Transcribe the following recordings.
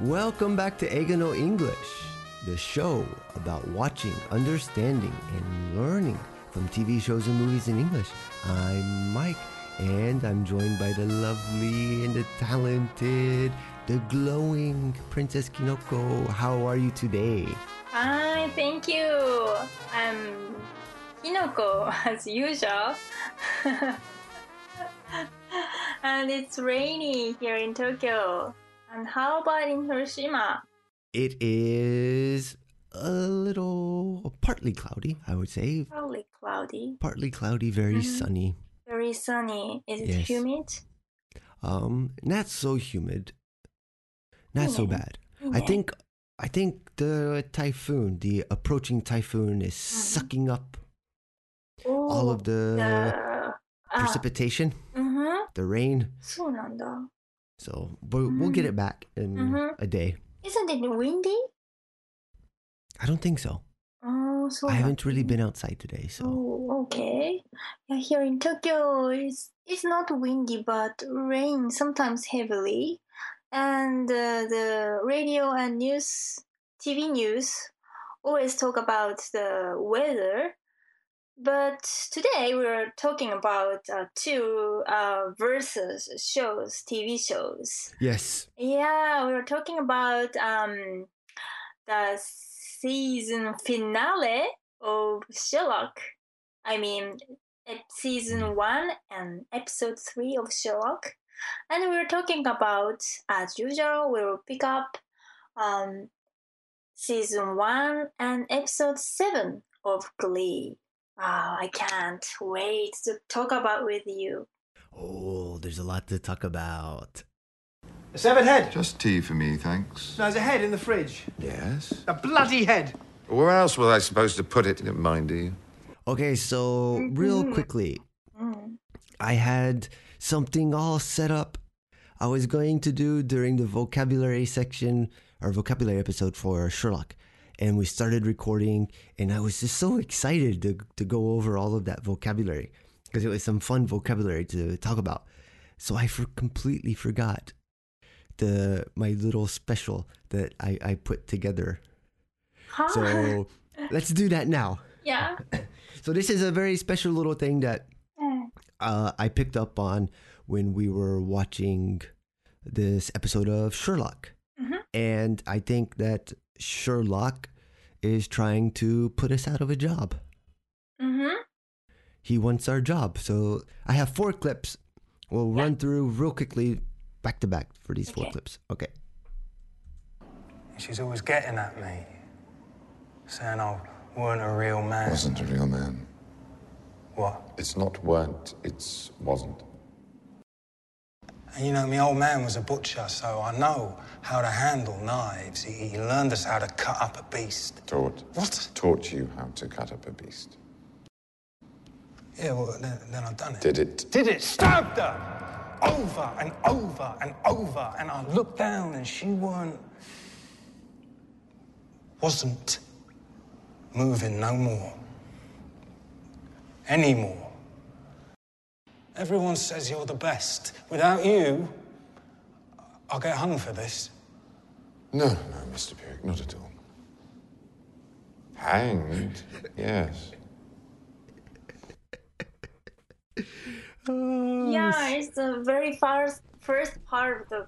Welcome back to Eiga no English, the show about watching, understanding, and learning from TV shows and movies in English. I'm Mike, and I'm joined by the lovely and the talented, the glowing Princess Kinoko. How are you today? Hi, thank you. I'm Kinoko, as usual. and it's rainy here in Tokyo. And how about in Hiroshima? It is a little partly cloudy, I would say. Probably cloudy. Partly cloudy, very Mhm. sunny. Very sunny. Is it Yes. humid? Um, not so humid. Not so Yeah. bad. I Yeah. think I think the typhoon, the approaching typhoon is Mm-hmm. sucking up Oh, all of the the ah, precipitation, mhm. the rain. そうなんだ. So we'll, we'll get it back in Mhm. a day. Isn't it windy? I don't think so. Oh, so I haven't really been outside today, so Oh, okay. Yeah, here in Tokyo, it's it's not windy, but rain sometimes heavily, and uh, the radio and news, TV news, always talk about the weather. But today we're talking about uh, two uh, versus shows, TV shows. yes. Yeah, we are talking about um, the season finale of Sherlock. I mean, season one and episode three of Sherlock. And we are talking about, as usual, we will pick up um, season one and episode seven of Glee. Wow, I can't wait to talk about with you. Oh, there's a lot to talk about. A severed head. Just tea for me, thanks. No, there's a head in the fridge. Yes. A bloody head. Where else was I supposed to put it? You don't mind, do you? Okay, so real Mhm. quickly, Mm. I had something all set up I was going to do during the vocabulary section or vocabulary episode for Sherlock. And we started recording, and I was just so excited to, to go over all of that vocabulary because it was some fun vocabulary to talk about. So I for, completely forgot the my little special that I, I put together. Huh? So let's do that now. yeah. So this is a very special little thing that Mm. uh, I picked up on when we were watching this episode of Sherlock. Mhm. And I think that Sherlock is trying to put us out of a job. Mm-hmm. He wants our job. So I have four clips. We'll Yeah. run through real quickly back to back for these four clips. Okay. She's always getting at me, saying I weren't a real man. Wasn't a real man. What? It's not weren't, it's wasn't. And you know, my old man was a butcher, so I know how to handle knives. He, he learned us how to cut up a beast. Taught. What? Taught you how to cut up a beast. Yeah, well, then, then I done it. Did it? Did it? Stabbed her! Over and over and over. And I looked down and she weren't. wasn't moving no more. Anymore. Everyone says you're the best. Without you, I'll get hung for this. No, no, Mr. Pierrick, not at all. Hanged? Yes. Yeah, it's the very first first part of the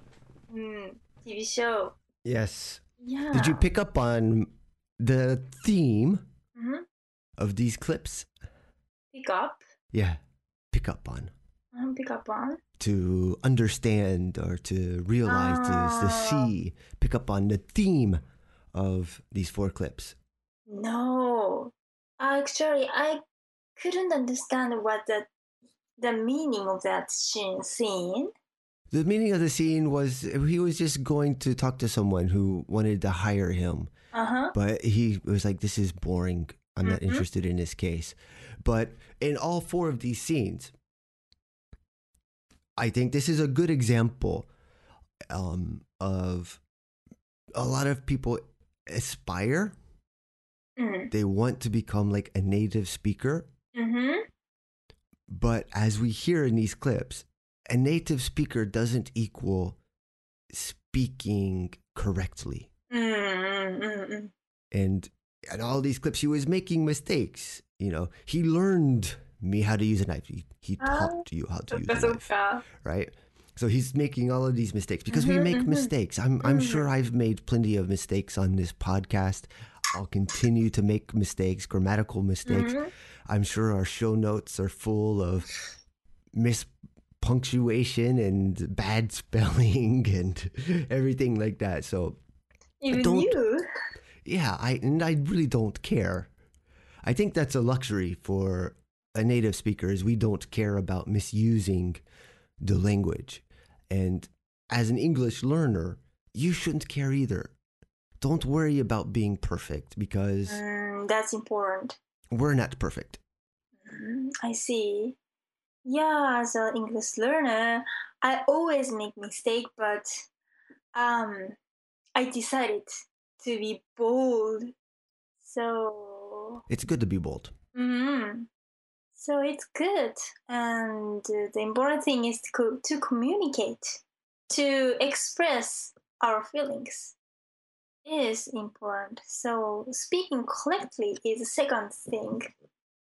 mm, TV show. Yes. Yeah. Did you pick up on the theme Mhm. of these clips? pick up? Yeah. Pick up on. Um, pick up on? to understand or to realize to, to see pick up on the theme of these four clips No. Actually, I couldn't understand what the the meaning of that scene. scene. the meaning of the scene was he was just going to talk to someone who wanted to hire him Uh huh. but he was like this is boring i'm not Mhm. interested in this case but in all four of these scenes i think this is a good example um, of a lot of people aspire Mm. they want to become like a native speaker Mm-hmm. but as we hear in these clips a native speaker doesn't equal speaking correctly. Mm, mm, mm, mm. And in all these clips, he was making mistakes. You know, he learned me how to use a knife. He, he uh, taught oh, you how to use a knife, so right? So he's making all of these mistakes because mm-hmm, we make mm-hmm. mistakes. I'm I'm mm-hmm. sure I've made plenty of mistakes on this podcast. I'll continue to make mistakes, grammatical mistakes. Mm-hmm. I'm sure our show notes are full of miss punctuation and bad spelling and everything like that. So even don't, you. Yeah, I and I really don't care. I think that's a luxury for native speaker is we don't care about misusing the language. And as an English learner, you shouldn't care either. Don't worry about being perfect because Mm, that's important. we're not perfect. Mm, I see. Yeah, as an English learner, I always make mistake, but um, I decided to be bold. So, It's good to be bold. mm, so it's good, and the important thing is to co- to communicate, to express our feelings is important. So speaking correctly is the second thing,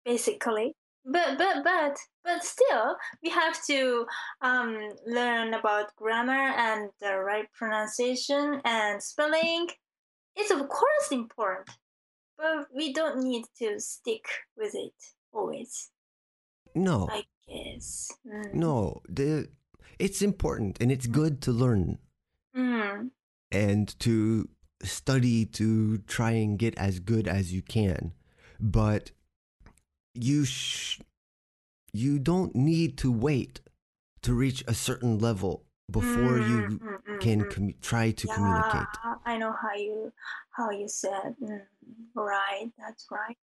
basically. But but but but still, we have to um, learn about grammar and the right pronunciation and spelling. It's of course important, but we don't need to stick with it always. No. I guess. Mm. No, the it's important and it's good to learn Mm. and to study to try and get as good as you can. But you sh- you don't need to wait to reach a certain level before Mm, you mm, mm, can mm. commu- try to communicate. Yeah, I know how you how you said. Mm, right, that's right.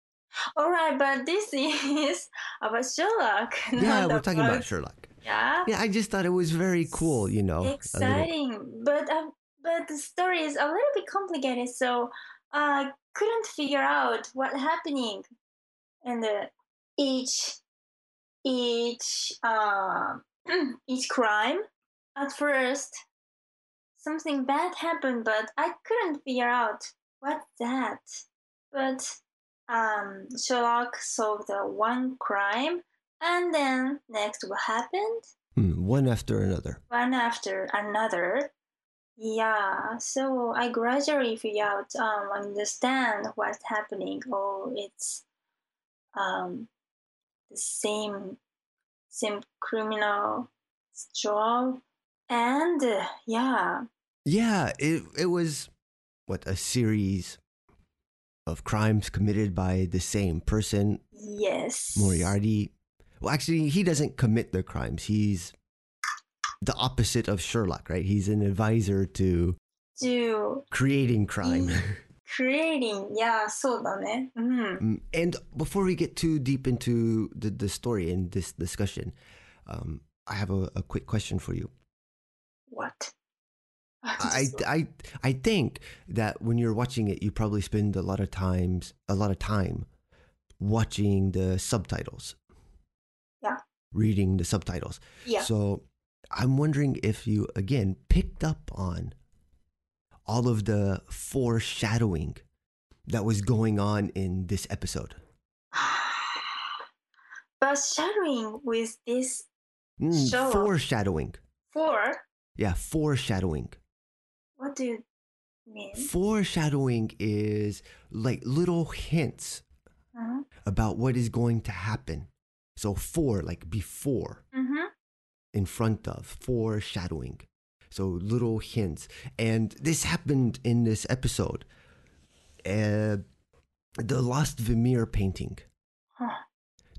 All right, but this is about Sherlock. Yeah, we're talking about Sherlock. Yeah, Yeah, I just thought it was very cool, you know. little- exciting. But uh, but the story is a little bit complicated, so I couldn't figure out what happening, and the each each um each crime at first something bad happened but i couldn't figure out what's that but um sherlock solved the one crime and then next what happened? Hmm, one after another. one after another. Yeah so i gradually figure out um understand what's happening. Oh it's um the same same criminal job. And uh, yeah. Yeah, it it was what a series of crimes committed by the same person. Yes. Moriarty. Well, actually, he doesn't commit the crimes. He's the opposite of Sherlock, right? He's an advisor to, to creating mm. crime. Creating, yeah, so eh? mm-hmm. Mm, and before we get too deep into the, the story and this discussion, um, I have a, a quick question for you. What? I, I, I think that when you're watching it, you probably spend a lot of times, a lot of time watching the subtitles. Yeah. Reading the subtitles. yeah So I'm wondering if you, again, picked up on all of the foreshadowing that was going on in this episode. but shadowing with this Mm, Sure. foreshadowing. four Yeah, foreshadowing. What do you mean Foreshadowing is like little hints uh-huh. about what is going to happen. So, for, like before, mm-hmm. in front of, foreshadowing. So, little hints. And this happened in this episode. Uh, the Lost Vermeer painting, Huh.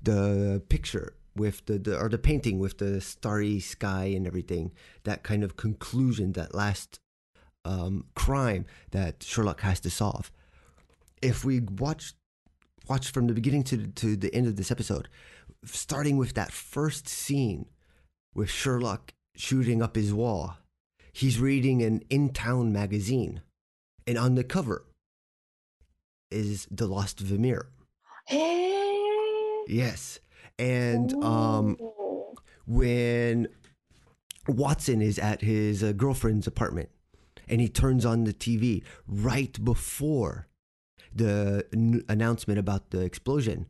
the picture with the, the, or the painting with the starry sky and everything, that kind of conclusion, that last um, crime that Sherlock has to solve. If we watch watch from the beginning to to the end of this episode, starting with that first scene with Sherlock shooting up his wall, he's reading an in town magazine, and on the cover is the Lost Vermeer. Hey. Yes, and um, when Watson is at his uh, girlfriend's apartment and he turns on the TV right before the n- announcement about the explosion.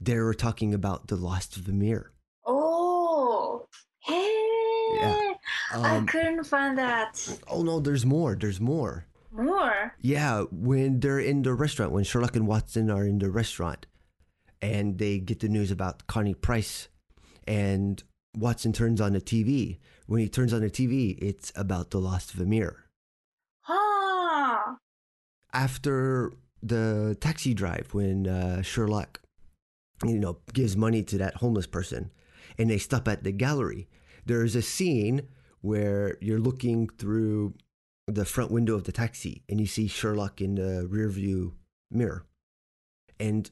They were talking about the lost Vermeer. Oh, hey! Yeah. I Um, couldn't find that. oh no, there's more. There's more. More. Yeah, when they're in the restaurant, when Sherlock and Watson are in the restaurant, and they get the news about Connie Price, and Watson turns on the TV. When he turns on the TV, it's about the lost Vermeer. After the taxi drive, when uh, Sherlock, you know, gives money to that homeless person, and they stop at the gallery, there's a scene where you're looking through the front window of the taxi and you see Sherlock in the rear view mirror. And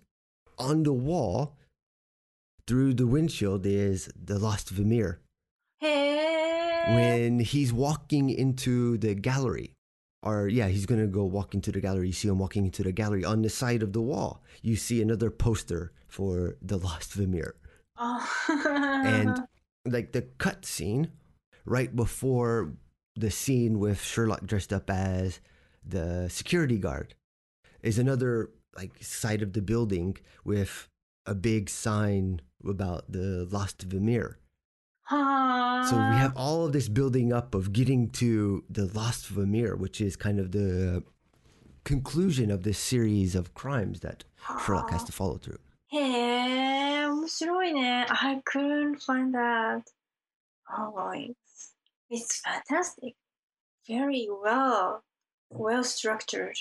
on the wall, through the windshield, is the lost Vermeer. Hey. When he's walking into the gallery, or yeah, he's gonna go walk into the gallery. You see him walking into the gallery. On the side of the wall, you see another poster for the lost Vermeer. Oh. and like the cut scene right before the scene with Sherlock dressed up as the security guard is another like side of the building with a big sign about the lost Vermeer. Ah. So we have all of this building up of getting to the lost Vermeer, which is kind of the conclusion of this series of crimes that Sherlock has to follow through. へえ、面白いね。I couldn't find that. Oh, it's, it's fantastic. Very well, well structured.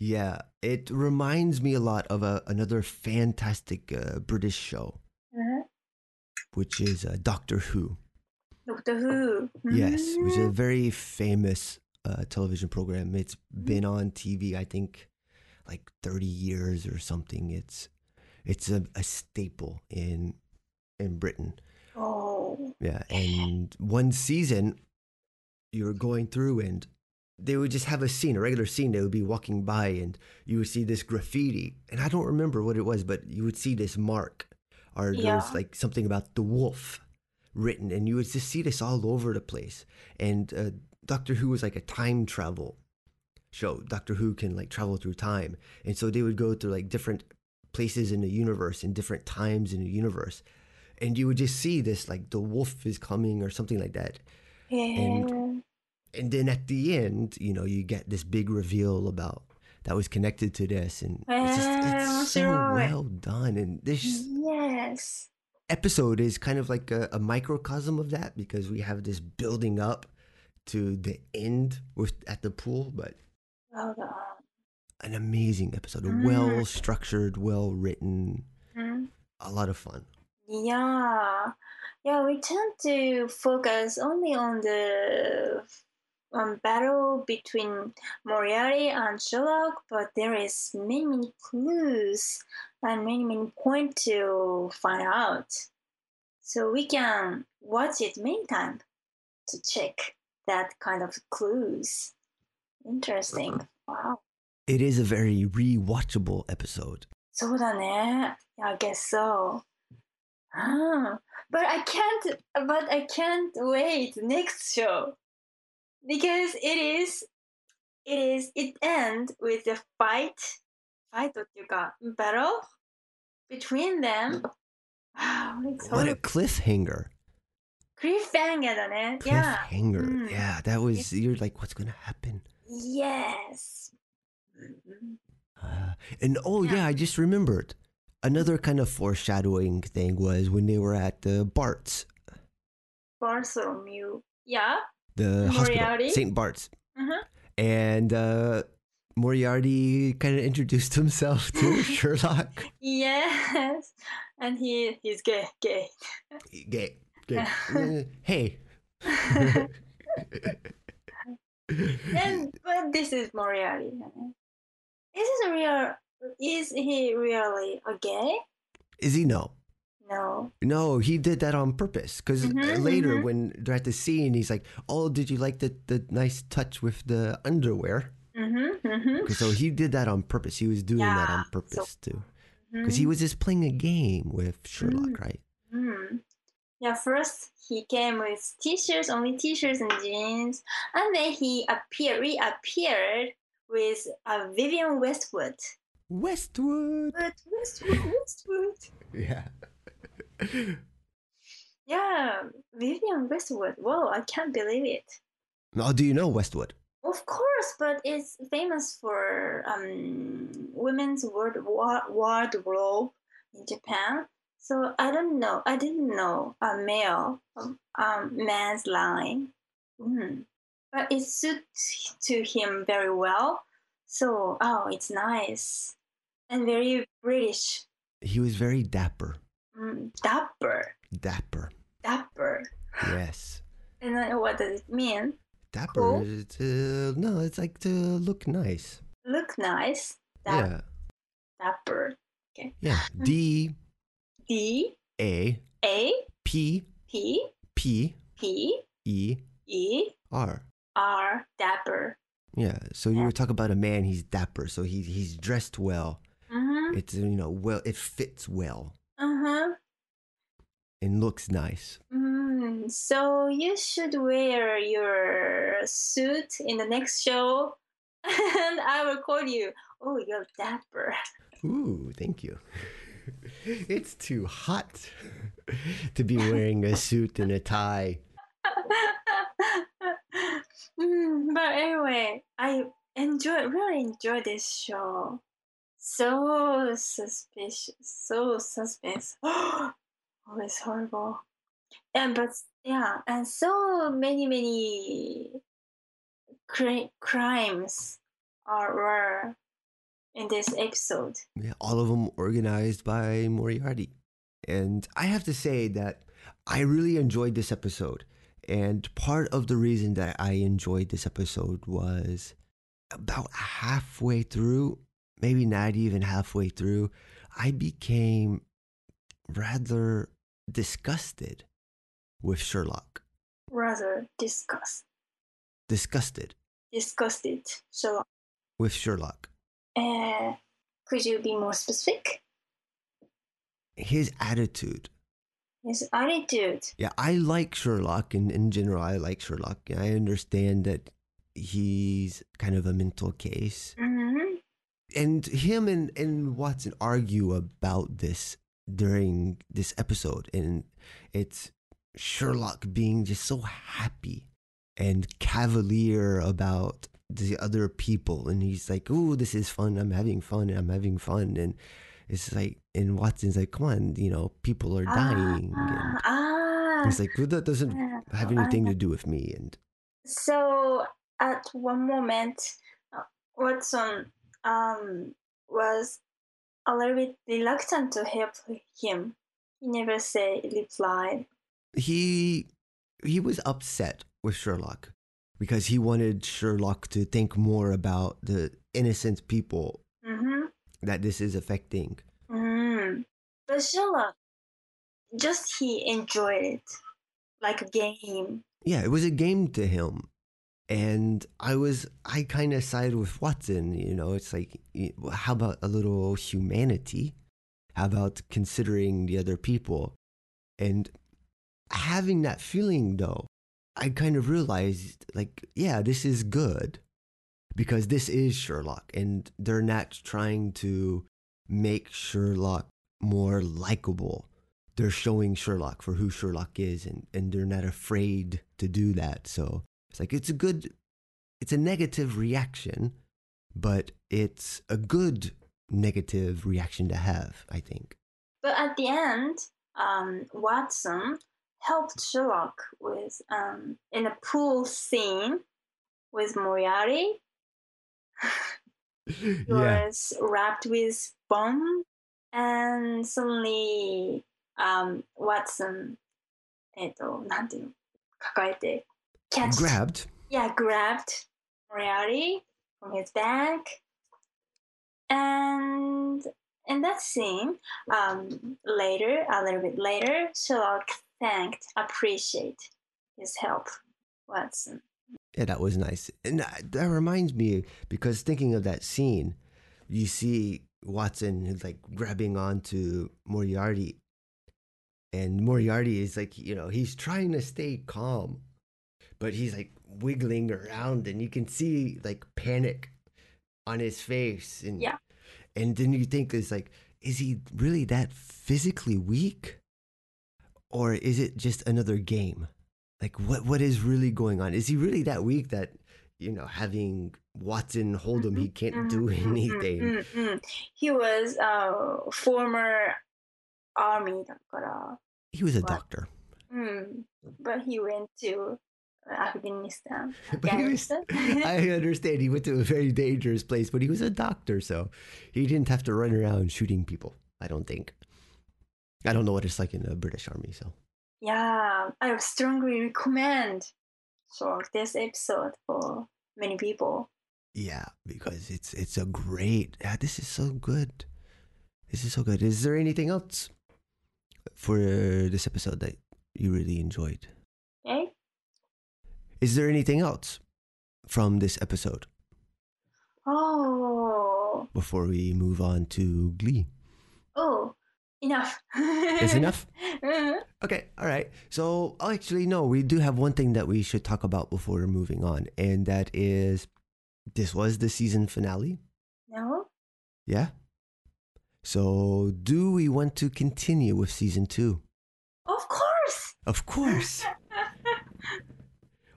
Yeah, it reminds me a lot of a, another fantastic uh, British show, Uh-huh. which is uh, Doctor Who. Doctor Who. Yes, which is a Mm. very famous uh, television program. It's been on TV, I think, like 30 years or something. It's it's a, a staple in in Britain. Oh. Yeah, and one season you were going through and they would just have a scene, a regular scene. They would be walking by and you would see this graffiti, and I don't remember what it was, but you would see this mark, or there was like something about the wolf written, and you would just see this all over the place. And uh, Doctor Who was like a time travel show. Doctor Who can like travel through time, and so they would go to like different places in the universe and different times in the universe and you would just see this like the wolf is coming or something like that へえ。and then at the end you know you get this big reveal about that was connected to this and it's just it's so well done and this Yes. episode is kind of like a, a microcosm of that because we have this building up to the end with at the pool but an amazing episode Mm. well structured well written Mm. a lot of fun Yeah, yeah. We tend to focus only on the um, battle between Moriarty and Sherlock, but there is many many clues and many many points to find out. So we can watch it many times to check that kind of clues. Interesting. Wow. it is a very rewatchable episode そうだね。I guess so. Ah, but I can't. But I can't wait next show because it is. It is. It ends with a fight. Fight っていうか battle between them. Wow, it's what so a cliffhanger cliffhanger だね。Yeah. cliffhanger. Mm. Yeah, that was you're like, what's gonna happen? Yes. Mhm. Uh, and oh Yeah. yeah, I just remembered another kind of foreshadowing thing was when they were at the Bart's, Bartholomew. Yeah. the hospital, Saint Bart's, Uh-huh. and uh, Moriarty kind of introduced himself to Sherlock. Yes. And he he's gay. Gay. Gay, gay. Uh, hey. and but this is Moriarty. Is this real? Is he really a gay? Is he no? No. No, he did that on purpose. Because Mhm, later, mhm. when they're at the scene, he's like, "Oh, did you like the the nice touch with the underwear?" Mm-hmm. Mm-hmm. So he did that on purpose. He was doing that on Yeah, purpose too. Mm-hmm. Because he was just playing a game with Sherlock, Mm. right? Mm. Yeah, first he came with t-shirts, only t-shirts and jeans, and then he appeared, reappeared with uh, Vivienne Westwood. Westwood. But Westwood, Westwood. Yeah. Yeah, Vivienne Westwood. Whoa, I can't believe it. Oh, do you know Westwood? Of course, but it's famous for um, women's wa- wardrobe in Japan. So I don't know. I didn't know a male um, um, man's line, mm. but it suits to him very well. So oh, it's nice and very British. He was very dapper. Mm, dapper, Dapper. dapper. Yes. And then what does it mean? Dapper Cool. to no, it's like to look nice. Look nice. Dap- Yeah. Dapper. Okay. Yeah. D D A A P P P P E E R. R dapper. Yeah. So you were talking about a man, he's dapper, so he he's dressed well. Mhm. It's you know, well it fits well Uh huh. and looks nice. Mm, so you should wear your suit in the next show, and I will call you. Oh, you're dapper. Ooh, thank you. it's too hot to be wearing a suit and a tie. Mm, but anyway, I enjoy really enjoy this show. So suspicious, so suspense. oh, it's horrible. And but yeah, and so many many cri- crimes are were in this episode. Yeah, all of them organized by Moriarty. And I have to say that I really enjoyed this episode. And part of the reason that I enjoyed this episode was about halfway through, maybe not even halfway through, I became rather disgusted with Sherlock. Rather disgust, Disgusted disgusted. So, with Sherlock. uh, could you be more specific? His attitude. His attitude. Yeah, I like Sherlock, and in general, I like Sherlock. I understand that he's kind of a mental case. Mm-hmm. And him and, and Watson argue about this during this episode, and it's Sherlock being just so happy and cavalier about the other people. And he's like, Oh, this is fun. I'm having fun. I'm having fun. And it's like, and Watson's like, Come on, you know, people are dying. And Ah, He's like, well, that doesn't ah, have ah. anything to do with me. And So at one moment, uh, Watson um, was a little bit reluctant to help him. He never say replied. he he was upset with Sherlock because he wanted Sherlock to think more about the innocent people Mm-hmm. that this is affecting. Mm. But Sherlock, just he enjoyed it like a game. Yeah, it was a game to him. And I was, I kind of sided with Watson. You know, it's like, how about a little humanity? How about considering the other people? And having that feeling, though, I kind of realized, like, yeah, this is good because this is Sherlock, and they're not trying to make Sherlock more likable. They're showing Sherlock for who Sherlock is, and, and they're not afraid to do that. So it's like, it's a good, it's a negative reaction, but it's a good negative reaction to have, I think. But at the end, um, Watson helped Sherlock with um, in a pool scene with Moriarty. He was wrapped with bomb, and suddenly um, Watson えっとなんていうの抱えて catch Grabbed. yeah grabbed Moriarty from his back, and in that scene, um, later a little bit later, Sherlock thanked, appreciate his help, Watson. Yeah, that was nice. And that, that reminds me because thinking of that scene, you see Watson like grabbing onto Moriarty, and Moriarty is like, you know, he's trying to stay calm, but he's like wiggling around and you can see like panic on his face and yeah. and then you think is like is he really that physically weak? Or is it just another game? Like what what is really going on? Is he really that weak that you know having watson hold him he mm-hmm. can't do mm-hmm. Mm-hmm. anything? He was a former army he was a doctor. mm, but he went to Afghanistan. But he was. I understand he went to a very dangerous place, but he was a doctor, so he didn't have to run around shooting people. I don't think. I don't know what it's like in the British Army, so yeah, I would strongly recommend so this episode for many people. yeah, because it's it's a great. Yeah, this is so good. This is so good. Is there anything else for this episode that you really enjoyed? Is there anything else from this episode Oh, before we move on to Glee? oh, enough. Is enough? Mhm. Okay, all right. So, oh, actually, no, we do have one thing that we should talk about before moving on, and that is this was the season finale. No? Yeah. So, do we want to continue with season two? Of course! Of course.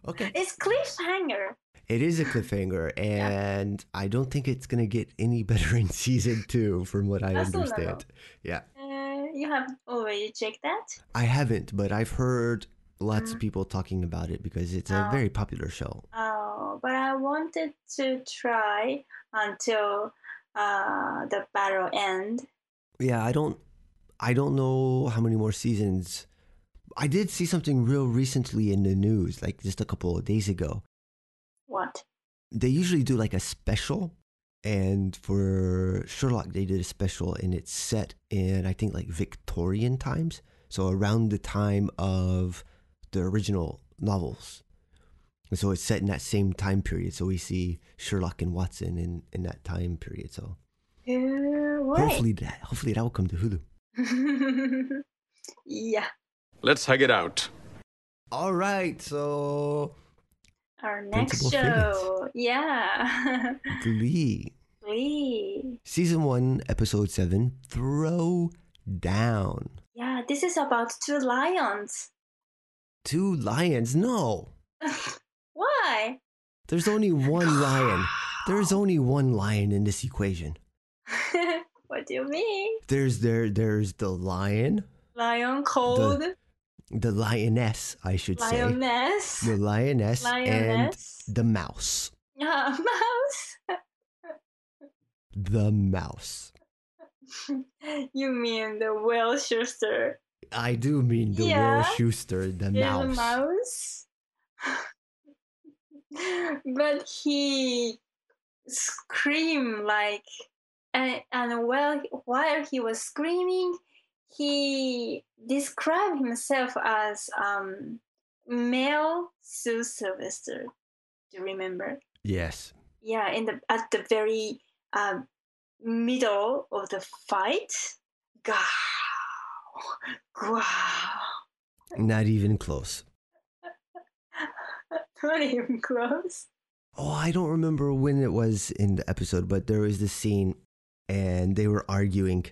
Okay. It's cliffhanger. It is a cliffhanger, and I don't think it's going to get any better in season two, from what I That's understand. Yeah. Uh, you have already checked that? I haven't, but I've heard lots of people talking about it because it's a Oh. very popular show. Oh, but I wanted to try until uh, the battle end. yeah i don't i don't know how many more seasons i did see something real recently in the news like just a couple of days ago What? they usually do like a special and for sherlock they did a special and it's set in i think like victorian times so around the time of the original novels and so it's set in that same time period so we see sherlock and watson in in that time period so Uh, hopefully that hopefully that will come to hulu yeah. Let's hug it out. All right, so Our next Principal show. Yeah. Glee, Glee. season one, episode seven, Throw Down. Yeah, this is about two lions. Two lions. No, Why? there's only one lion. There's only one lion in this equation. what do you mean? There's there. There's the lion, Lion called the lioness, I should say, lioness. the lioness, Lioness. and the mouse. Yeah, mouse. The mouse. you mean the Will Schuester? I do mean the Will Yeah. Schuester, the Yeah, mouse. the mouse. but he screamed like, and, and while while he was screaming, he described himself as um, male Sue Sylvester. Do you remember? Yes. Yeah, in the at the very um, middle of the fight. Gow, gow. Not even close. Not even close. Oh, I don't remember when it was in the episode, but there was this scene and they were arguing.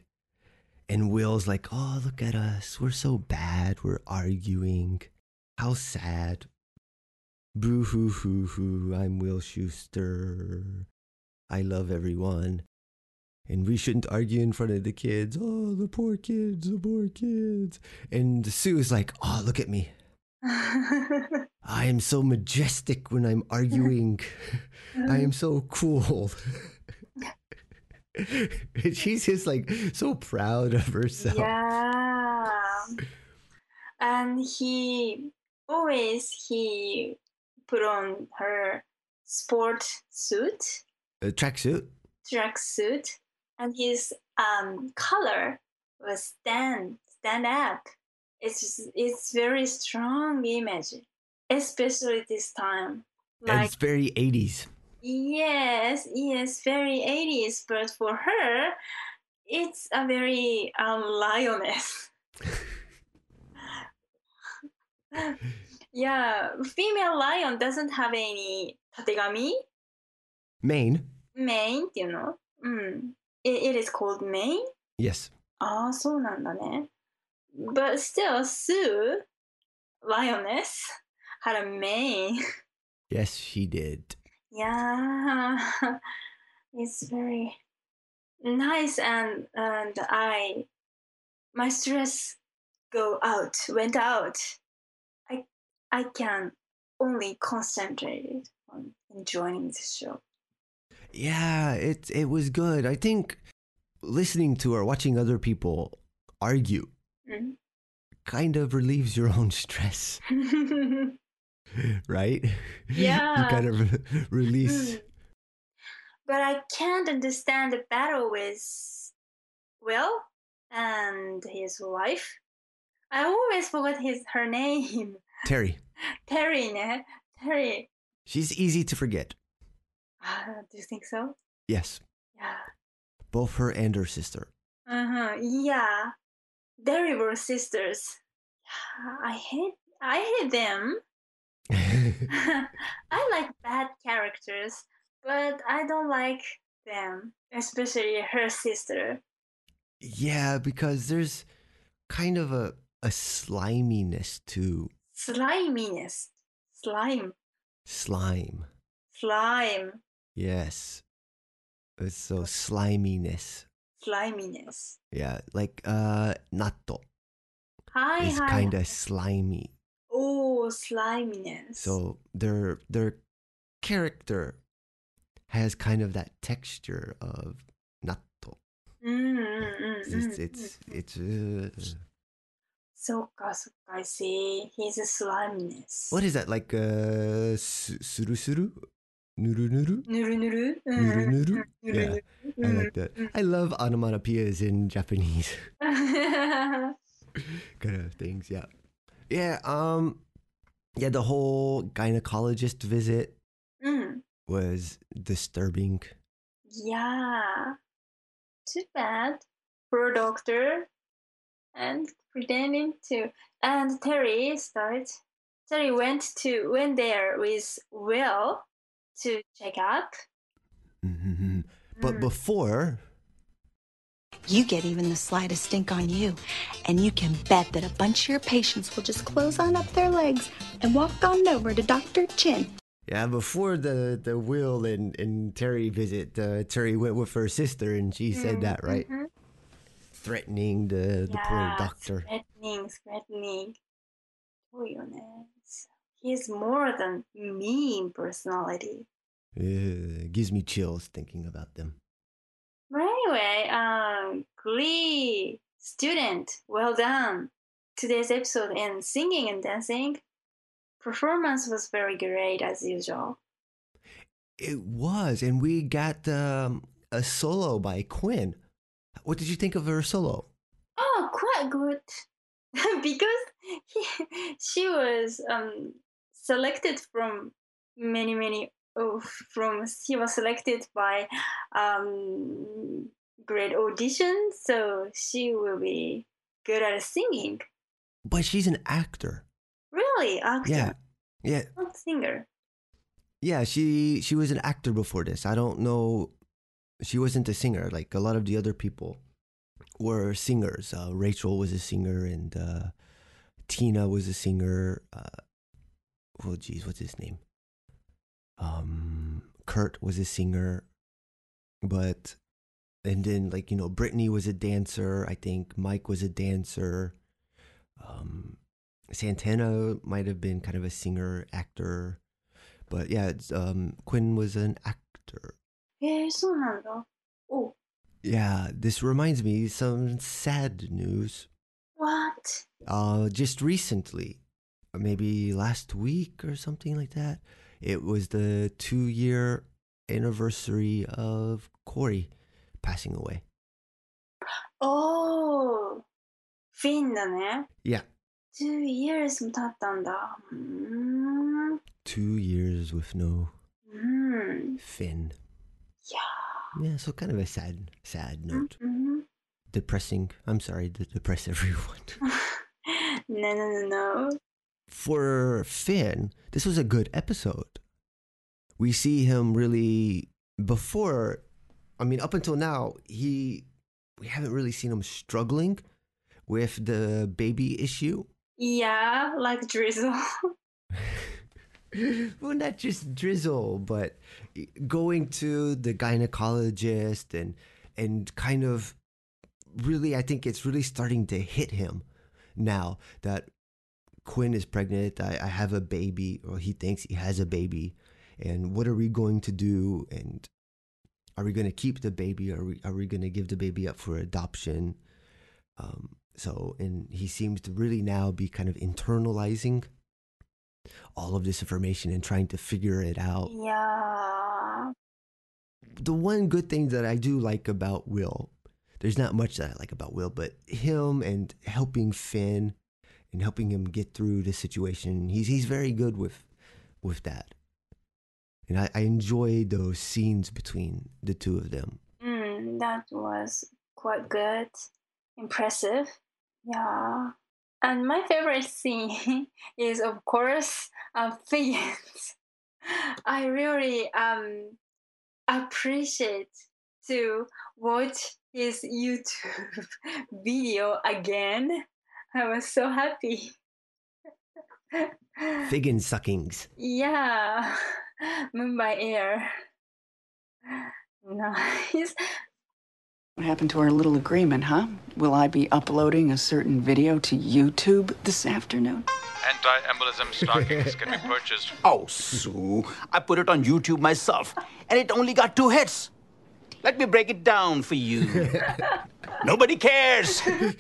And Will's like, Oh, look at us. We're so bad. We're arguing. How sad. Boo hoo hoo hoo. I'm Will Schuester. I love everyone. And we shouldn't argue in front of the kids. Oh, the poor kids, the poor kids. And Sue's like, Oh, look at me. I am so majestic when I'm arguing. I am so cool. And She's just like so proud of herself. yeah. And he always he put on her sport suit, A tracksuit. track suit, and his um color was stand stand up. It's just- it's very strong image, especially this time. and Like it's very 80s. Yes, yes, very 80s, but for her, it's a very um, lioness. yeah, female lion doesn't have any たてがみ Maine. mane っていうのうん。It, it is called mane? Yes. ああ、そうなんだね。But still, Sue, lioness, had a mane. Yes, she did. Yeah, it's very nice and and I my stress go out went out. I I can only concentrate on enjoying the show. Yeah, it it was good. I think listening to or watching other people argue Mm. kind of relieves your own stress, right? Yeah. you kind of release. Mm. but I can't understand the battle with Will and his wife. I always forgot his her name. Terri, Terri, ne? Terri. she's easy to forget. Ah, do you think so? Yes, Yeah. both her and her sister. Uh-huh. Yeah. They were sisters. I hate I hate them. I like bad characters, but I don't like them, especially her sister. yeah, because there's kind of a a sliminess to Sliminess. Slime. slime. Slime. Yes. It's so sliminess. Sliminess. Yeah, like uh natto Hi, hi. kind of slimy. Oh, sliminess. So their their character has kind of that texture of natto. Mm, mm, mm, It's mm, it's mm. it's, uh, そっかそっか、I see. He's a sliminess. what is that like uh su- suru suru nuru nuru ぬるぬる nuru nuru ぬ yeah る I like that I love onomatopoeias in Japanese ぬる kind of things yeah yeah um yeah the whole gynecologist visit うん。was disturbing Yeah. Too bad. Poor doctor. And pretending to. And Terri started. Terri went to went there with Will to check up. Mhm. but Mm. before you get even the slightest stink on you. And you can bet that a bunch of your patients will just close on up their legs and walk on over to Dr. Chin. Yeah, before the, the Will and, and Terri visit, uh, Terri went with her sister and she mm-hmm. said that, right? Mm-hmm. Threatening the, the yeah, poor doctor. Threatening, threatening. He's more than mean personality. Uh, gives me chills thinking about them. But anyway, um, Glee student, well done. Today's episode in singing and dancing, performance was very great as usual. It was, and we got um, a solo by Quinn. What did you think of her solo? Oh, quite good, because he, she was um selected from many many from she was selected by um great audition, so she will be good at singing. But she's an actor. Really, actor, Yeah, yeah, not singer. yeah. She she was an actor before this. I don't know. She wasn't a singer. Like a lot of the other people were singers. Uh, Rachel was a singer, and uh, Tina was a singer. Uh, oh, geez, what's his name? um, Kurt was a singer, but and then like you know Brittany was a dancer. I think Mike was a dancer. Um, Santana might have been kind of a singer actor, but yeah, um, Quinn was an actor. Yeah, oh. Yeah, this reminds me some sad news. What? Uh, just recently, maybe last week or something like that. it was the two year anniversary of Corey passing away. Oh, フィンだね。 Yeah, Two years も経ったんだ。うーん。う two years with no ん。 Finn. いや Yeah, so kind of a sad, sad ー。 note. うん。 Depressing. I'm sorry to depress everyone. no, no, no, no. for Finn, this was a good episode. We see him really before. I mean, up until now, he we haven't really seen him struggling with the baby issue. Yeah, like Drizzle. well, not just drizzle, but going to the gynecologist and and kind of really, I think it's really starting to hit him now that Quinn is pregnant. I, I have a baby, or he thinks he has a baby, and what are we going to do? And are we going to keep the baby? Are we are we going to give the baby up for adoption? Um, so, and he seems to really now be kind of internalizing all of this information and trying to figure it out. yeah. The one good thing that I do like about Will, there's not much that I like about Will, but him and helping Finn and helping him get through the situation. He's he's very good with with that. And I, I enjoy those scenes between the two of them. Mm, that was quite good. Impressive. Yeah. And my favorite scene is, of course, um, Figgins. I really um appreciate to watch his YouTube video again. I was so happy. Figgin suckings. Yeah, Moon by Air. Nice. What happened to our little agreement, huh? Will I be uploading a certain video to YouTube this afternoon? Anti-embolism stockings can be purchased. Oh, Sue, I put it on YouTube myself, and it only got two hits. Let me break it down for you. Nobody cares. Yeah,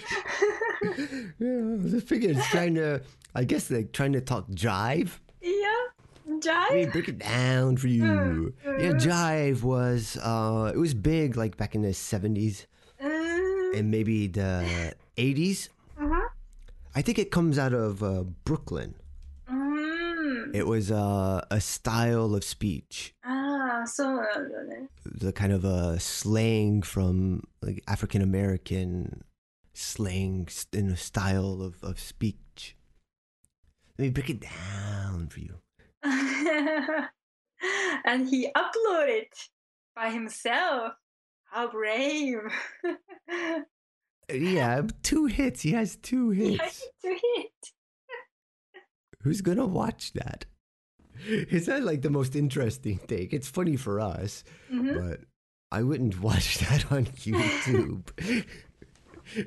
the Figgins trying to, I guess, like trying to talk jive. Yeah, jive. Let me Jive. break it down for you. Yeah, Jive was uh it was big like back in the seventies Mm, and maybe the eighties. uh-huh. I think it comes out of uh, Brooklyn. Mm. It was uh, a style of speech, ああ、そうなんだね。 the kind of a slang from like African American slang s- in a style of, of speech. Let me break it down for you. and he uploaded by himself. How brave. Yeah, two hits. He has two he hits. had to hit. Who's gonna watch that? It's not like the most interesting thing. It's funny for us, Mhm. but I wouldn't watch that on YouTube.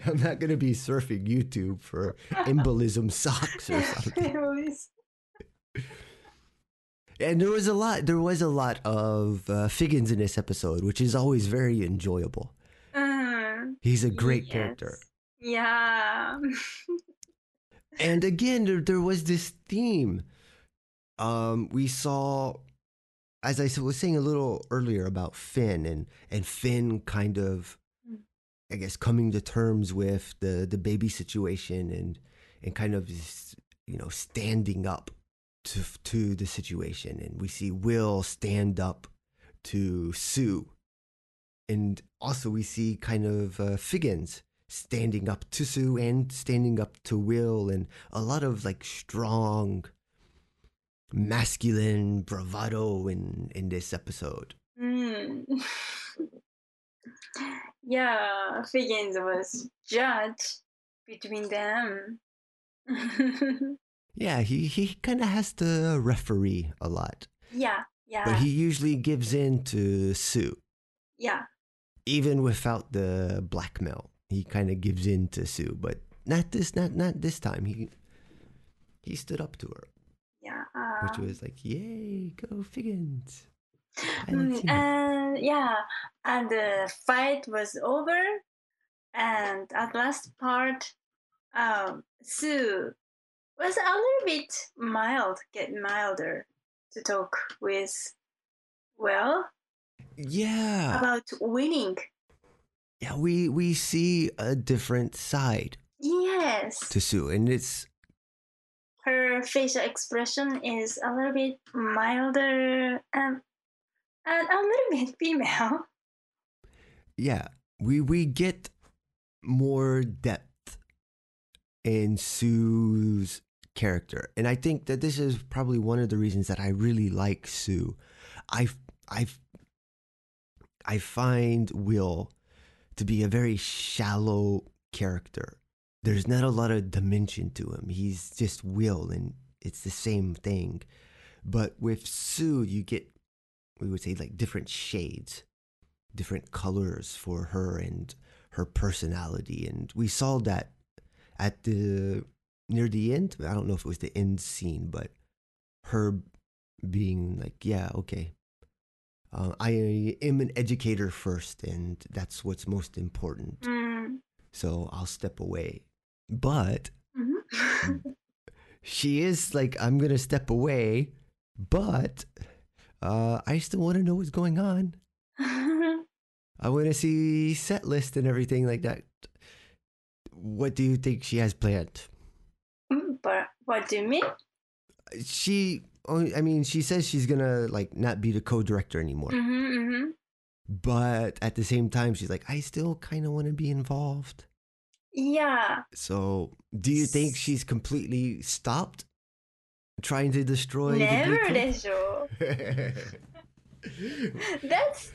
I'm not gonna be surfing YouTube for embolism socks or something. And there was a lot. There was a lot of uh, Figgins in this episode, which is always very enjoyable. Mm, He's a great character. Yeah. And again, there, there was this theme. Um, we saw, as I was saying a little earlier about Finn and and Finn kind of, I guess, coming to terms with the the baby situation and and kind of you know standing up to to the situation, and we see Will stand up to Sue, and also we see kind of uh, Figgins standing up to Sue and standing up to Will, and a lot of like strong, masculine bravado in in this episode. Mm. yeah, Figgins was judge between them. Yeah, he he kind of has to referee a lot, yeah, yeah, but he usually gives in to Sue, yeah. even without the blackmail. He kind of gives in to Sue, but not this not not this time. He he stood up to her. Which was like, "Yay, go Figgins!" Mm, and yeah, and the fight was over, and at last part, um, Sue was a little bit mild, get milder to talk with well Yeah, about winning. yeah. We we see a different side Yes, to Sue, and it's her facial expression is a little bit milder and and a little bit female. yeah. We we get more depth in Sue's character. And I think that this is probably one of the reasons that I really like Sue. I I I find Will to be a very shallow character. There's not a lot of dimension to him. He's just Will and it's the same thing. But with Sue, you get we would say like different shades, different colors for her and her personality. And we saw that at the near the end. I don't know if it was the end scene, but her being like, yeah, okay. Uh, I am an educator first, and that's what's most important. Mm. So I'll step away. But Mhm. she is like, I'm going to step away, but uh, I still want to know what's going on. I want to see set list and everything like that. What do you think she has planned? but what do you mean? She, oh, I mean, she says she's gonna like not be the co-director anymore, Mm-hmm, mm-hmm. but at the same time, she's like, I still kind of want to be involved. Yeah. So, do you think she's completely stopped trying to destroy? Never the でしょ。 That's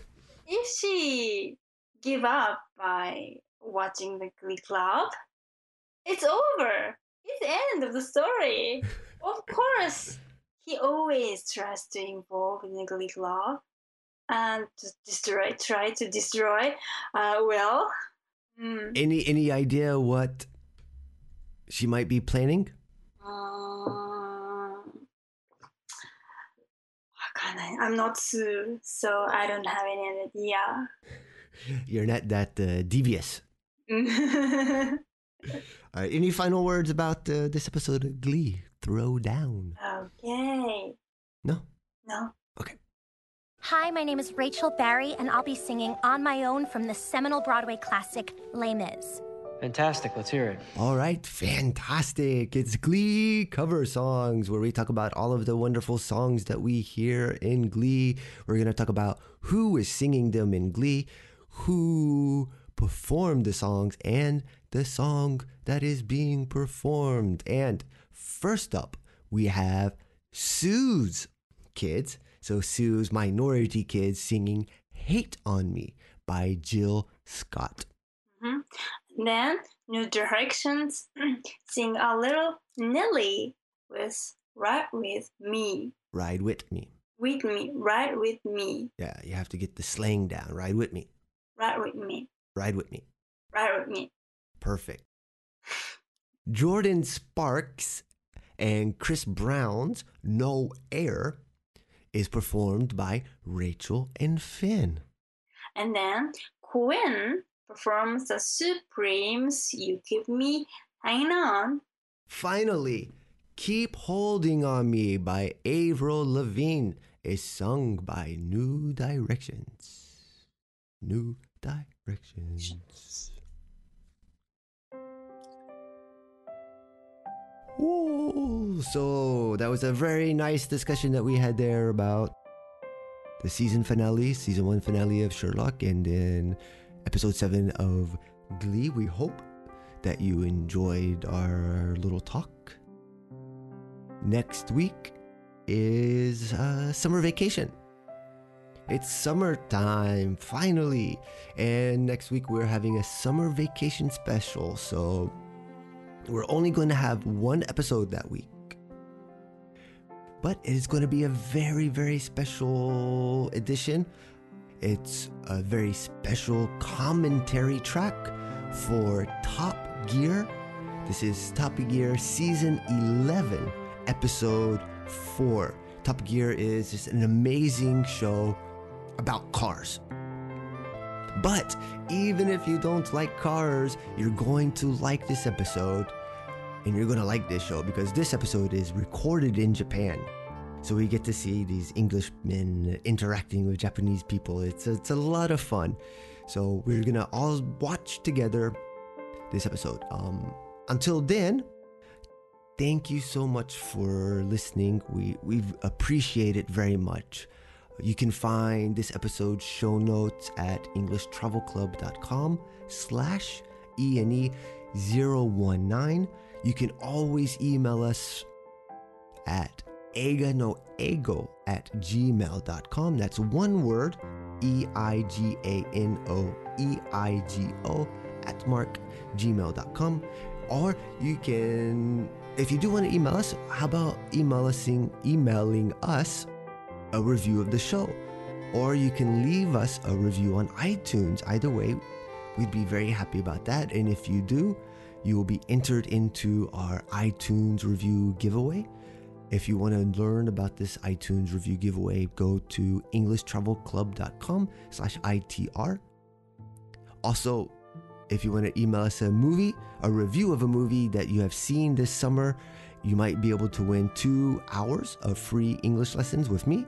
if she give up by watching the Glee Club, it's over. It's the end of the story. of course, he always tries to involve in the Glee Club and to destroy, try to destroy. Uh, well, mm, any any idea what she might be planning? um, I'm not Sue, so I don't have any idea. You're not that uh, devious. All right, any final words about uh, this episode of Glee? Throw down. Okay. No. No. Hi, my name is Rachel Berry, and I'll be singing On My Own from the seminal Broadway classic Les Mis. Fantastic. Let's hear it. All right, fantastic. It's Glee cover songs where we talk about all of the wonderful songs that we hear in Glee. We're going to talk about who is singing them in Glee, who performed the songs, and the song that is being performed. And first up, we have Sue's kids. So Sue's minority kids singing Hate on Me by Jill Scott. hmm Then New Directions sing a little Nelly with Ride with Me. Ride with me. With me, ride with me, Yeah, you have to get the slang down. Ride with me. Ride with me, Ride with me. right with me. Perfect. Jordin Sparks and Chris Brown's No Air is performed by Rachel and Finn. And then Quinn performs the Supremes You Keep Me Hanging On. Finally, Keep Holding on Me by Avril Lavigne is sung by New Directions. New Directions. Ooh, so that was a very nice discussion that we had there about the season finale, season one finale of Sherlock, and then episode seven of Glee. We hope that you enjoyed our little talk. Next week is uh, summer vacation. It's summertime, finally. And next week we're having a summer vacation special. So we're only going to have one episode that week. But it is going to be a very, very special edition. It's a very special commentary track for Top Gear. This is Top Gear Season 11, Episode 4. Top Gear is just an amazing show about cars. But even if you don't like cars, you're going to like this episode and you're going to like this show because this episode is recorded in Japan. So we get to see these Englishmen interacting with Japanese people. It's a, it's a lot of fun. So we're going to all watch together this episode. Um, until then, thank you so much for listening. We we appreciate it very much. You can find this episode's show notes at englishtravelclub.com slash E-N-E 019 you can always email us at eiganoeigo at gmail.com. That's one word, E I G A N O E I G O at mark gmail.com. Or you can, if you do want to email us, how about emailing, emailing us a review of the show? Or you can leave us a review on iTunes. Either way, we'd be very happy about that. And if you do, you will be entered into our iTunes review giveaway. If you want to learn about this iTunes review giveaway, go to englishtravelclub.com slash ITR. Also, if you want to email us a movie, a review of a movie that you have seen this summer, you might be able to win two hours of free English lessons with me.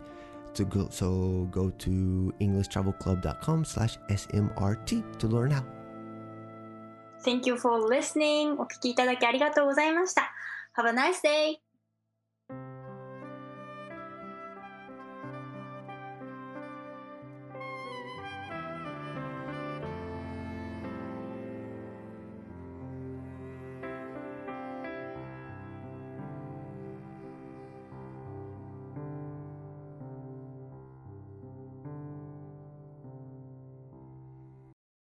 To go, so go to englishtravelclub.com slash smrt to learn how. Thank you for listening. お聞きいただきありがとうございました。Have a nice day!